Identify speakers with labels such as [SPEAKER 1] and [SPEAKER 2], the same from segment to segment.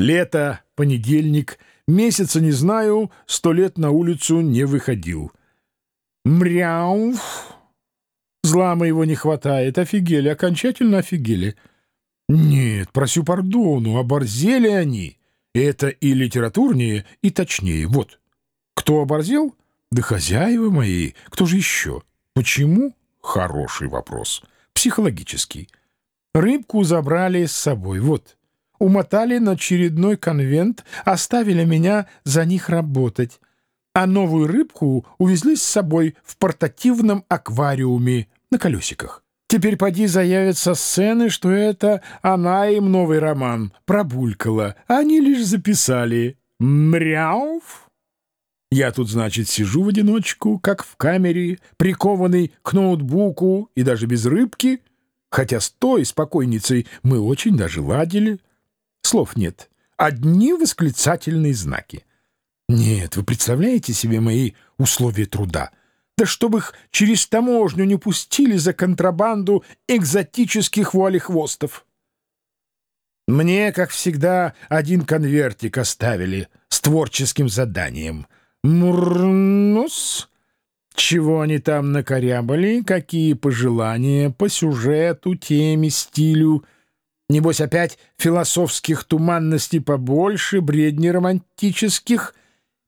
[SPEAKER 1] Лето, понедельник, месяца не знаю, сто лет на улицу не выходил. Мряуф! Зла моего не хватает. Офигели, окончательно офигели. Нет, просю пардону, оборзели они. Это и литературнее, и точнее. Вот. Кто оборзел? Да хозяева мои. Кто же еще? Почему? Хороший вопрос. Психологический. Рыбку забрали с собой. Вот. Умотали на очередной конвент, оставили меня за них работать. А новую рыбку увезли с собой в портативном аквариуме на колесиках. Теперь поди заявятся сцены, что это она им новый роман пробулькала, а они лишь записали «Мряуф». Я тут, значит, сижу в одиночку, как в камере, прикованный к ноутбуку и даже без рыбки, хотя с той спокойницей мы очень даже ладили. Слов нет, одни восклицательные знаки. Нет, вы представляете себе мои условия труда — да чтобы их через таможню не пустили за контрабанду экзотических вуалехвостов. Мне, как всегда, один конвертик оставили с творческим заданием. Мурнус. Чего они там накорябали, какие пожелания по сюжету, теме, стилю. Небось, опять философских туманностей побольше, бредни романтических,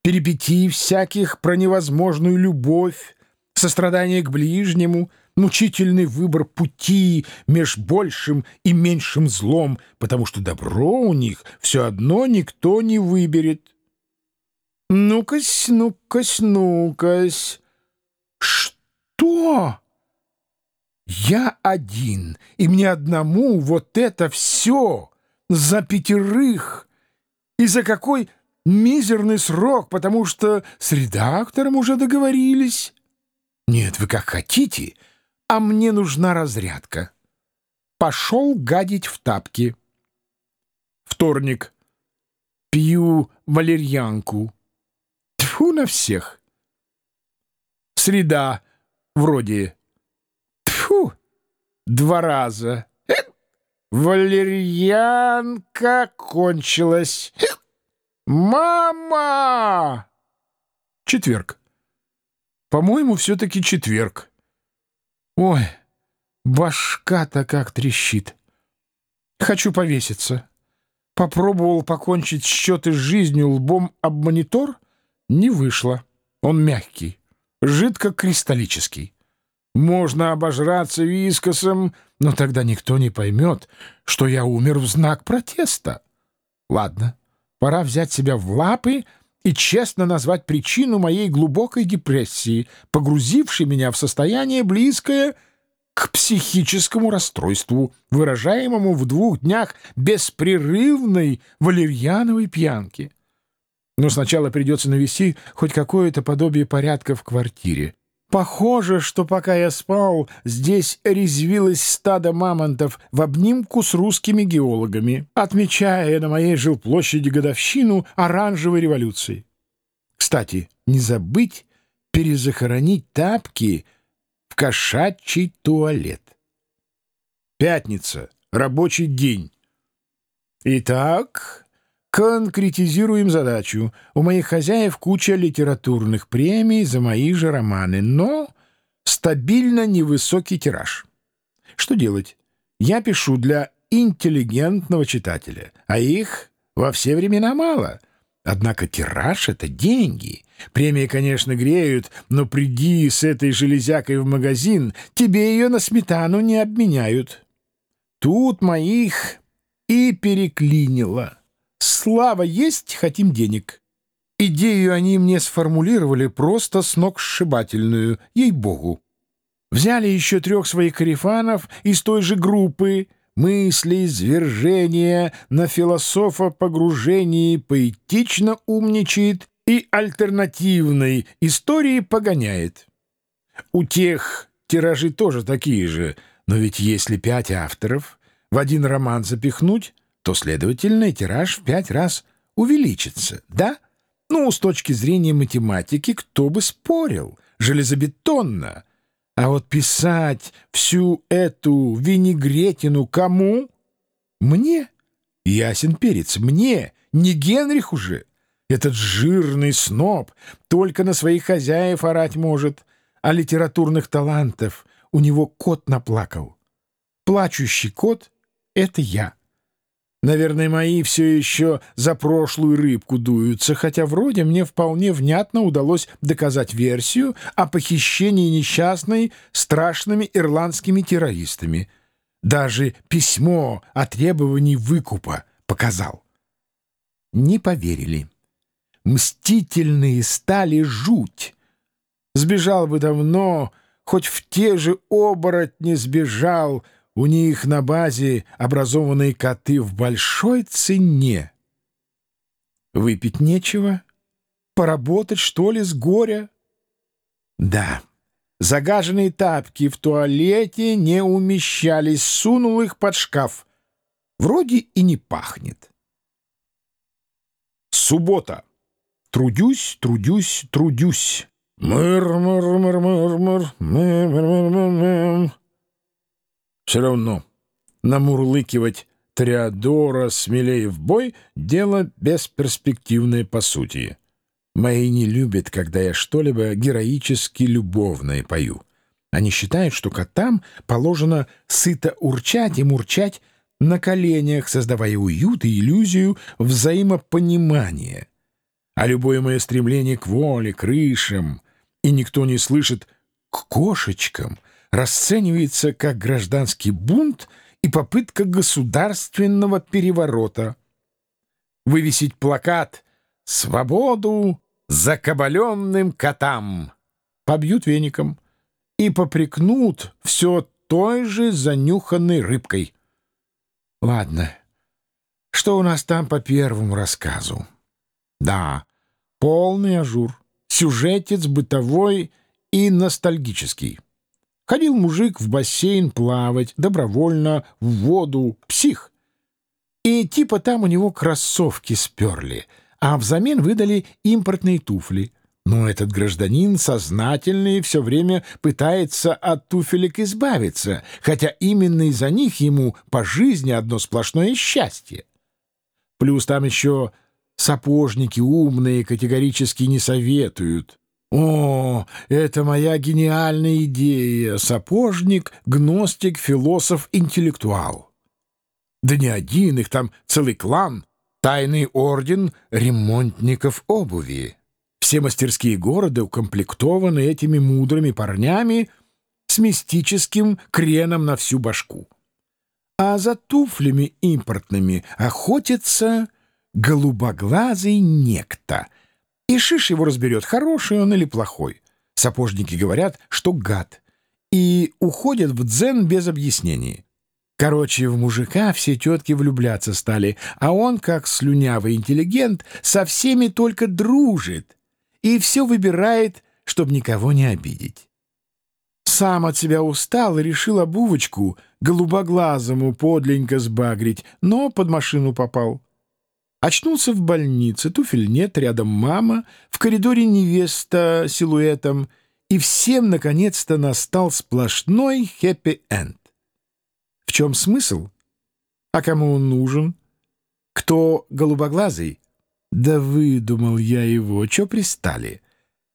[SPEAKER 1] перипетий всяких про невозможную любовь, сострадание к ближнему, мучительный выбор пути меж большим и меньшим злом, потому что добро у них все одно никто не выберет. Ну-кась, ну-кась, ну-кась. Что? Я один, и мне одному вот это все за пятерых. И за какой мизерный срок, потому что с редактором уже договорились. Нет, вы как хотите, а мне нужна разрядка. Пошел гадить в тапки. Вторник. Пью валерьянку. Тьфу на всех. Среда. Вроде. Два раза. Валерьянка кончилась. Мама! Четверг. По-моему, все-таки четверг. Ой, башка-то как трещит. Хочу повеситься. Попробовал покончить счеты с жизнью лбом об монитор. Не вышло. Он мягкий, жидко-кристаллический. Можно обожраться вискосом, но тогда никто не поймет, что я умер в знак протеста. Ладно, пора взять себя в лапы — и честно назвать причину моей глубокой депрессии, погрузившей меня в состояние близкое к психическому расстройству, выражаемому в двух днях беспрерывной валерьяновой пьянки. Но сначала придется навести хоть какое-то подобие порядка в квартире. Похоже, что пока я спал, здесь резвилось стадо мамонтов в обнимку с русскими геологами, отмечая на моей жилплощади годовщину оранжевой революции. Кстати, не забыть перезахоронить тапки в кошачий туалет. Пятница. Рабочий день. Итак, Конкретизируем задачу. У моих хозяев куча литературных премий за мои же романы, но стабильно невысокий тираж. Что делать? Я пишу для интеллигентного читателя, а их во все времена мало. Однако тираж — это деньги. Премии, конечно, греют, но приди с этой железякой в магазин, тебе ее на сметану не обменяют. Тут моих и переклинило. Слава есть, хотим денег. Идею они мне сформулировали просто сногсшибательную, ей-богу. Взяли еще трех своих карифанов из той же группы, мысли, извержения, на философа погружении поэтично умничает и альтернативной истории погоняет. У тех тиражи тоже такие же, но ведь если пять авторов в один роман запихнуть, то, следовательно, тираж в пять раз увеличится, да? Ну, с точки зрения математики, кто бы спорил? Железобетонно. А вот писать всю эту винегретину кому? Мне? Ясен перец, мне, не Генрих уже. Этот жирный сноб только на своих хозяев орать может, а литературных талантов у него кот наплакал. Плачущий кот — это я. Наверное, мои все еще за прошлую рыбку дуются, хотя вроде мне вполне внятно удалось доказать версию о похищении несчастной страшными ирландскими террористами. Даже письмо о требовании выкупа показал. Не поверили. Мстительные стали жуть. Сбежал бы давно, хоть в те же оборотни сбежал — у них на базе образованные коты в большой цене. Выпить нечего? Поработать, что ли, с горя? Да, загаженные тапки в туалете не умещались, сунул их под шкаф. Вроде и не пахнет. Суббота. Трудюсь, трудюсь, трудюсь. Мыр-мыр-мыр-мыр-мыр, мыр-мыр-мыр-мыр. Все равно намурлыкивать Триадора смелее в бой — дело бесперспективное по сути. Мои не любят, когда я что-либо героически любовное пою. Они считают, что котам положено сыто урчать и мурчать на коленях, создавая уют и иллюзию взаимопонимания. А любое мое стремление к воле, крышам, и никто не слышит к кошечкам — расценивается как гражданский бунт и попытка государственного переворота. Вывесить плакат «Свободу закабаленным котам» побьют веником и попрекнут все той же занюханной рыбкой. Ладно, что у нас там по первому рассказу? Да, полный ажур, сюжетец бытовой и ностальгический. Ходил мужик в бассейн плавать, добровольно, в воду, псих. И типа там у него кроссовки сперли, а взамен выдали импортные туфли. Но этот гражданин сознательный все время пытается от туфелек избавиться, хотя именно из-за них ему по жизни одно сплошное счастье. Плюс там еще сапожники умные категорически не советуют. О, это моя гениальная идея. Сапожник, гностик, философ, интеллектуал. Да не один, их там целый клан. Тайный орден ремонтников обуви. Все мастерские города укомплектованы этими мудрыми парнями с мистическим креном на всю башку. А за туфлями импортными охотится голубоглазый некто — и Шиш его разберет, хороший он или плохой. Сапожники говорят, что гад. И уходят в дзен без объяснений. Короче, в мужика все тетки влюбляться стали, а он, как слюнявый интеллигент, со всеми только дружит и все выбирает, чтобы никого не обидеть. Сам от себя устал и решил обувочку голубоглазому подленько сбагрить, но под машину попал. Очнулся в больнице, туфель нет, рядом мама, в коридоре невеста силуэтом, и всем, наконец-то, настал сплошной хэппи-энд. В чем смысл? А кому он нужен? Кто голубоглазый? Да выдумал я его, чё пристали?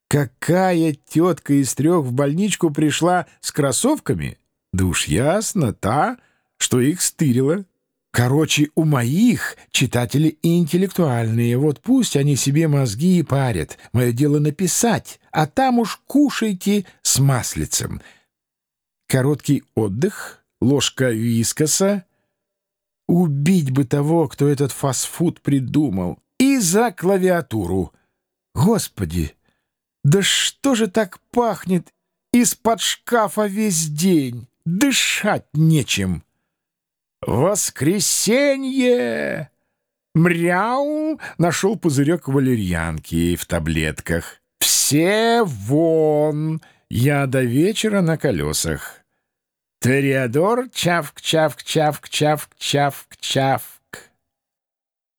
[SPEAKER 1] Какая тетка из трех в больничку пришла с кроссовками? Да уж ясно, та, что их стырила. Короче, у моих читатели интеллектуальные, вот пусть они себе мозги и парят. Мое дело написать, а там уж кушайте с маслицем. Короткий отдых, ложка вискоса. Убить бы того, кто этот фастфуд придумал. И за клавиатуру. Господи, да что же так пахнет из-под шкафа весь день? Дышать нечем. «Воскресенье!» Мряу нашел пузырек валерьянки в таблетках. «Все вон! Я до вечера на колесах!» Ториадор чавк-чавк-чавк-чавк-чавк-чавк.